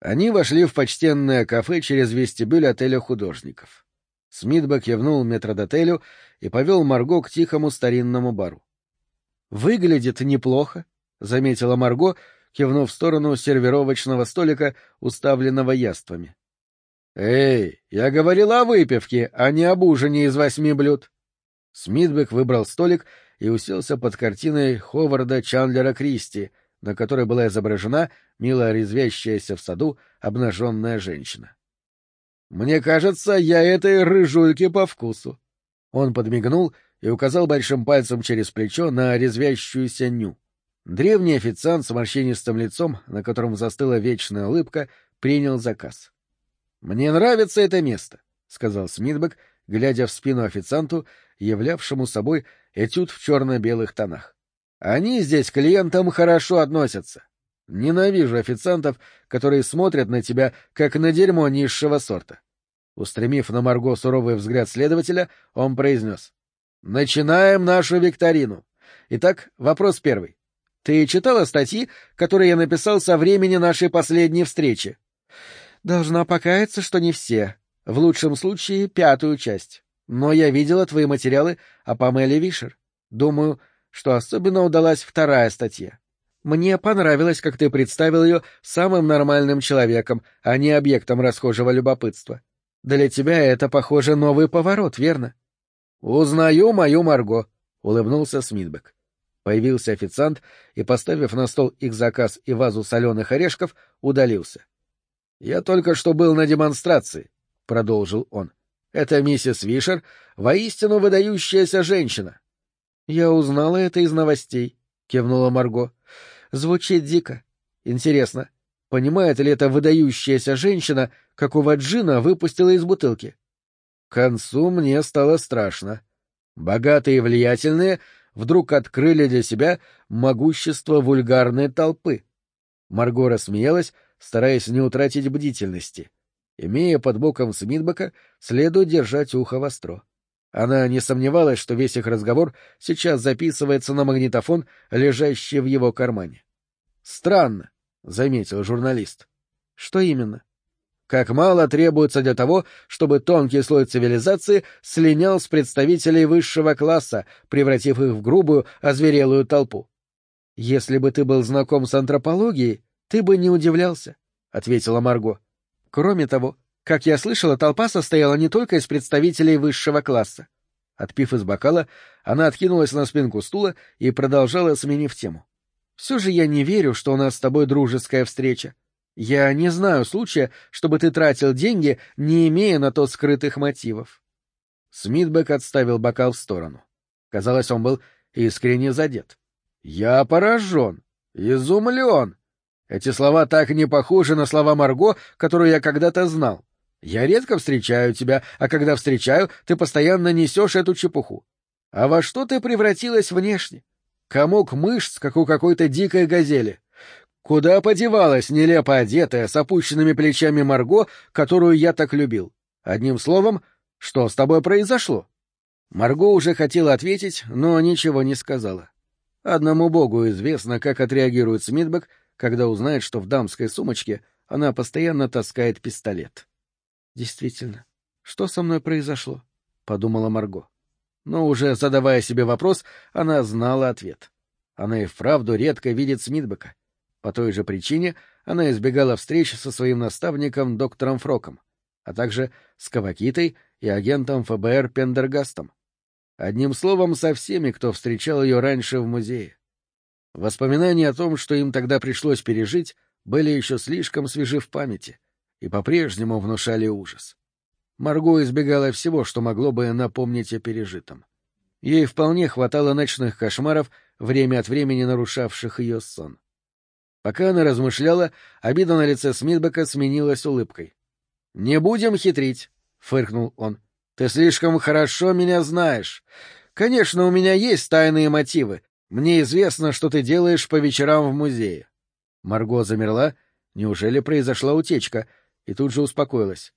Они вошли в почтенное кафе через вестибюль отеля художников. Смитбек кивнул метродотелю и повел Марго к тихому старинному бару. — Выглядит неплохо, — заметила Марго, кивнув в сторону сервировочного столика, уставленного яствами. — Эй, я говорил о выпивке, а не об ужине из восьми блюд. Смитбек выбрал столик и уселся под картиной Ховарда Чандлера Кристи, на которой была изображена мило резвящаяся в саду обнаженная женщина. «Мне кажется, я этой рыжульке по вкусу». Он подмигнул и указал большим пальцем через плечо на резвящуюся ню. Древний официант с морщинистым лицом, на котором застыла вечная улыбка, принял заказ. «Мне нравится это место», — сказал Смитбек, глядя в спину официанту, являвшему собой этюд в черно-белых тонах. «Они здесь к клиентам хорошо относятся. Ненавижу официантов, которые смотрят на тебя, как на дерьмо низшего сорта. Устремив на Марго суровый взгляд следователя, он произнес. «Начинаем нашу викторину. Итак, вопрос первый. Ты читала статьи, которые я написал со времени нашей последней встречи?» «Должна покаяться, что не все. В лучшем случае пятую часть. Но я видела твои материалы о Памеле Вишер. Думаю, что особенно удалась вторая статья. Мне понравилось, как ты представил ее самым нормальным человеком, а не объектом расхожего любопытства. Для тебя это, похоже, новый поворот, верно? — Узнаю мою Марго, — улыбнулся Смитбек. Появился официант и, поставив на стол их заказ и вазу соленых орешков, удалился. — Я только что был на демонстрации, — продолжил он. — Это миссис Вишер, воистину выдающаяся женщина. — Я узнала это из новостей, — кивнула Марго. Звучит дико. Интересно, понимает ли эта выдающаяся женщина, какого джина выпустила из бутылки? К концу мне стало страшно. Богатые и влиятельные вдруг открыли для себя могущество вульгарной толпы. Марго рассмеялась, стараясь не утратить бдительности. Имея под боком Смитбека, следует держать ухо востро. Она не сомневалась, что весь их разговор сейчас записывается на магнитофон, лежащий в его кармане. «Странно», — заметил журналист. «Что именно?» «Как мало требуется для того, чтобы тонкий слой цивилизации слинял с представителей высшего класса, превратив их в грубую, озверелую толпу». «Если бы ты был знаком с антропологией, ты бы не удивлялся», — ответила Марго. «Кроме того, как я слышала, толпа состояла не только из представителей высшего класса. Отпив из бокала, она откинулась на спинку стула и продолжала, сменив тему. «Все же я не верю, что у нас с тобой дружеская встреча. Я не знаю случая, чтобы ты тратил деньги, не имея на то скрытых мотивов». Смитбек отставил бокал в сторону. Казалось, он был искренне задет. «Я поражен, изумлен. Эти слова так не похожи на слова Марго, которую я когда-то знал. Я редко встречаю тебя, а когда встречаю, ты постоянно несешь эту чепуху. А во что ты превратилась внешне? Комок мышц, как у какой-то дикой газели. Куда подевалась нелепо одетая, с опущенными плечами Марго, которую я так любил? Одним словом, что с тобой произошло? Марго уже хотела ответить, но ничего не сказала. Одному богу известно, как отреагирует Смитбек, когда узнает, что в дамской сумочке она постоянно таскает пистолет. Действительно, что со мной произошло? подумала Марго. Но уже задавая себе вопрос, она знала ответ. Она и вправду редко видит Смитбека. По той же причине она избегала встреч со своим наставником доктором Фроком, а также с Кавакитой и агентом ФБР Пендергастом. Одним словом, со всеми, кто встречал ее раньше в музее. Воспоминания о том, что им тогда пришлось пережить, были еще слишком свежи в памяти — и по-прежнему внушали ужас. Марго избегала всего, что могло бы напомнить о пережитом. Ей вполне хватало ночных кошмаров, время от времени нарушавших ее сон. Пока она размышляла, обида на лице Смитбека сменилась улыбкой. — Не будем хитрить, — фыркнул он. — Ты слишком хорошо меня знаешь. Конечно, у меня есть тайные мотивы. Мне известно, что ты делаешь по вечерам в музее. Марго замерла. Неужели произошла утечка? И тут же успокоилась.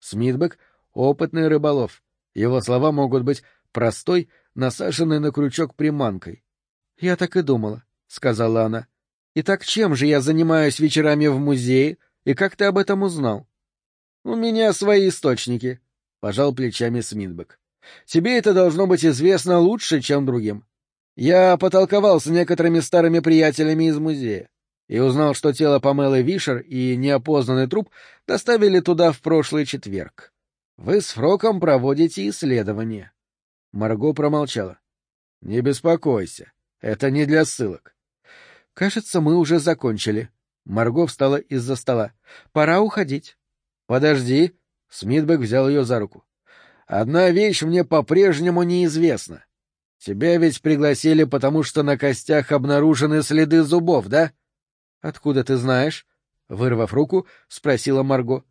Смитбек — опытный рыболов. Его слова могут быть простой, насаженной на крючок приманкой. — Я так и думала, — сказала она. — Итак, чем же я занимаюсь вечерами в музее, И как ты об этом узнал? — У меня свои источники, — пожал плечами Смитбек. — Тебе это должно быть известно лучше, чем другим. Я потолковал с некоторыми старыми приятелями из музея и узнал, что тело Памелы Вишер и неопознанный труп доставили туда в прошлый четверг. Вы с Фроком проводите исследование. Марго промолчала. — Не беспокойся, это не для ссылок. — Кажется, мы уже закончили. Марго встала из-за стола. — Пора уходить. — Подожди. Смитбек взял ее за руку. — Одна вещь мне по-прежнему неизвестна. Тебя ведь пригласили, потому что на костях обнаружены следы зубов, да? — Откуда ты знаешь? — вырвав руку, спросила Марго.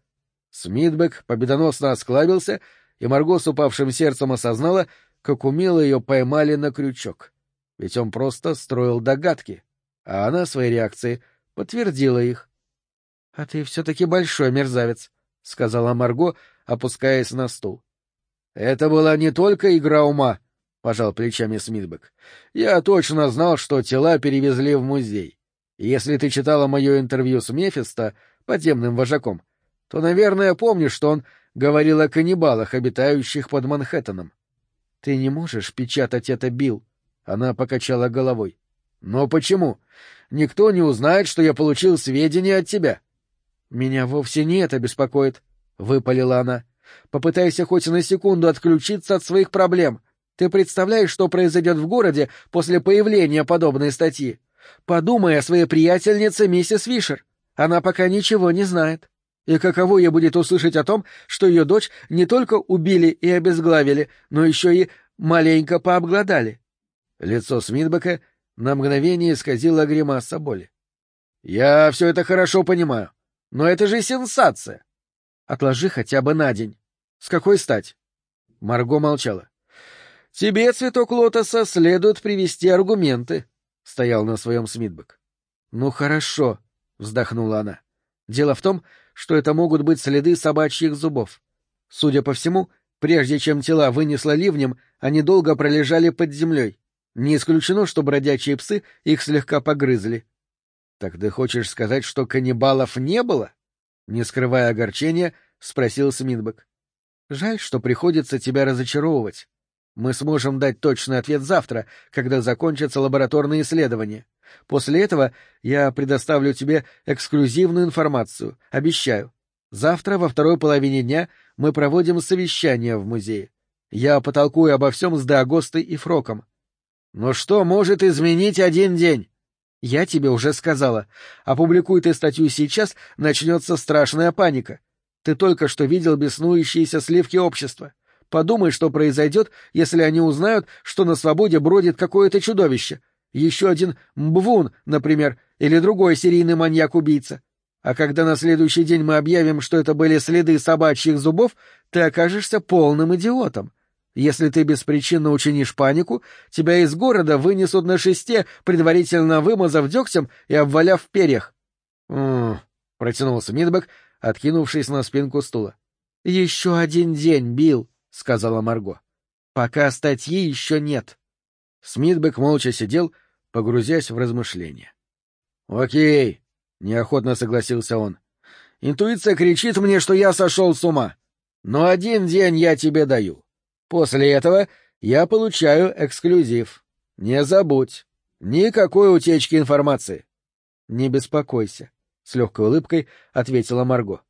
Смитбек победоносно осклабился, и Марго с упавшим сердцем осознала, как умело ее поймали на крючок. Ведь он просто строил догадки, а она своей реакцией подтвердила их. — А ты все-таки большой мерзавец, — сказала Марго, опускаясь на стул. — Это была не только игра ума, — пожал плечами Смитбек. — Я точно знал, что тела перевезли в музей. Если ты читала мое интервью с Мефисто, подземным вожаком, то, наверное, помнишь, что он говорил о каннибалах, обитающих под Манхэттеном. — Ты не можешь печатать это, Билл. Она покачала головой. — Но почему? Никто не узнает, что я получил сведения от тебя. — Меня вовсе не это беспокоит, — выпалила она. — Попытайся хоть на секунду отключиться от своих проблем. Ты представляешь, что произойдет в городе после появления подобной статьи? Подумай о своей приятельнице миссис Вишер. Она пока ничего не знает. И каково ей будет услышать о том, что ее дочь не только убили и обезглавили, но еще и маленько пообглодали. Лицо Смитбека на мгновение исказило гримаса боли. — Я все это хорошо понимаю, но это же сенсация! — Отложи хотя бы на день. С какой стать? Марго молчала. — Тебе, цветок лотоса, следует привести аргументы, — стоял на своем Смитбек. — Ну хорошо, — вздохнула она. — Дело в том, что это могут быть следы собачьих зубов. Судя по всему, прежде чем тела вынесло ливнем, они долго пролежали под землей. Не исключено, что бродячие псы их слегка погрызли. — Так ты хочешь сказать, что каннибалов не было? Не скрывая огорчения, спросил Смитбек. — Жаль, что приходится тебя разочаровывать. Мы сможем дать точный ответ завтра, когда закончатся лабораторные исследования. После этого я предоставлю тебе эксклюзивную информацию, обещаю. Завтра во второй половине дня мы проводим совещание в музее. Я потолкую обо всем с Деагостой и Фроком. Но что может изменить один день? Я тебе уже сказала. Опубликуй ты статью сейчас, начнется страшная паника. Ты только что видел беснующиеся сливки общества. Подумай, что произойдет, если они узнают, что на свободе бродит какое-то чудовище. Еще один Мбвун, например, или другой серийный маньяк-убийца. А когда на следующий день мы объявим, что это были следы собачьих зубов, ты окажешься полным идиотом. Если ты беспричинно учинишь панику, тебя из города вынесут на шесте, предварительно вымазав дегтем и обваляв в перьях. «М-м-м», протянулся Мидбек, откинувшись на спинку стула. — Еще один день, Билл, — сказала Марго. — Пока статьи еще нет. Смитбек молча сидел, погрузясь в размышления. — Окей, — неохотно согласился он. — Интуиция кричит мне, что я сошел с ума. Но один день я тебе даю. После этого я получаю эксклюзив. Не забудь. Никакой утечки информации. — Не беспокойся, — с легкой улыбкой ответила Марго.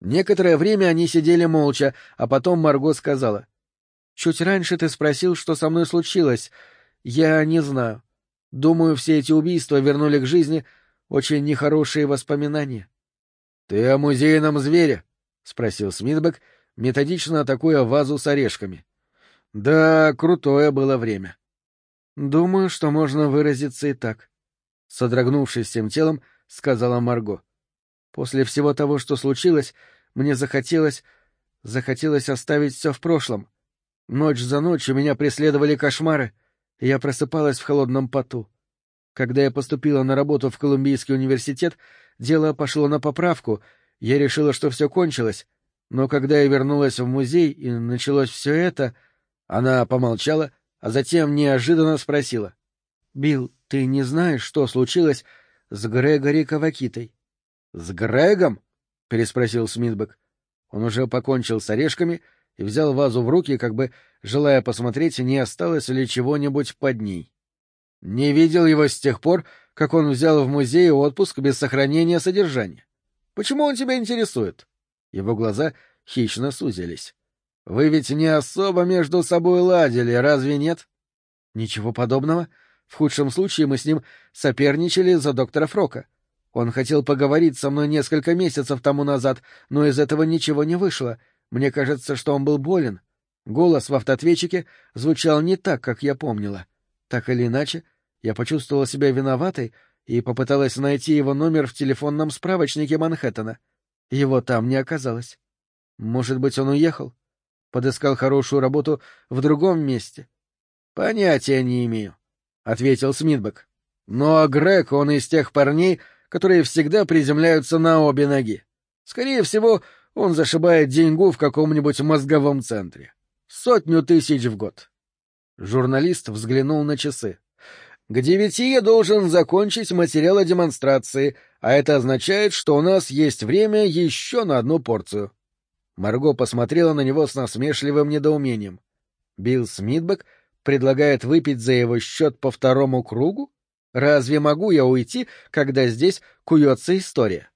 Некоторое время они сидели молча, а потом Марго сказала. — Чуть раньше ты спросил, что со мной случилось. Я не знаю. Думаю, все эти убийства вернули к жизни очень нехорошие воспоминания. — Ты о музейном звере? — спросил Смитбек, методично атакуя вазу с орешками. Да, крутое было время. Думаю, что можно выразиться и так. Содрогнувшись всем телом, сказала Марго. После всего того, что случилось, мне захотелось... захотелось оставить все в прошлом. Ночь за ночью меня преследовали кошмары, и я просыпалась в холодном поту. Когда я поступила на работу в Колумбийский университет, дело пошло на поправку, я решила, что все кончилось, но когда я вернулась в музей и началось все это... Она помолчала, а затем неожиданно спросила. — Билл, ты не знаешь, что случилось с Грегори Кавакитой? — С Грегом? переспросил Смитбек. Он уже покончил с орешками и взял вазу в руки, как бы желая посмотреть, не осталось ли чего-нибудь под ней. Не видел его с тех пор, как он взял в музее отпуск без сохранения содержания. Почему он тебя интересует? Его глаза хищно сузились. Вы ведь не особо между собой ладили, разве нет? Ничего подобного. В худшем случае мы с ним соперничали за доктора Фрока. Он хотел поговорить со мной несколько месяцев тому назад, но из этого ничего не вышло. Мне кажется, что он был болен. Голос в автоответчике звучал не так, как я помнила. Так или иначе, я почувствовала себя виноватой и попыталась найти его номер в телефонном справочнике Манхэттена. Его там не оказалось. Может быть, он уехал? Подыскал хорошую работу в другом месте? — Понятия не имею, — ответил Смитбек. — Но Грег, он из тех парней, которые всегда приземляются на обе ноги. Скорее всего, он зашибает деньгу в каком-нибудь мозговом центре. Сотню тысяч в год. Журналист взглянул на часы. К девяти я должен закончить материал о демонстрации, а это означает, что у нас есть время еще на одну порцию. Марго посмотрела на него с насмешливым недоумением. Билл Смитбек предлагает выпить за его счет по второму кругу? Разве могу я уйти, когда здесь куется история?